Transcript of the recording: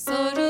する。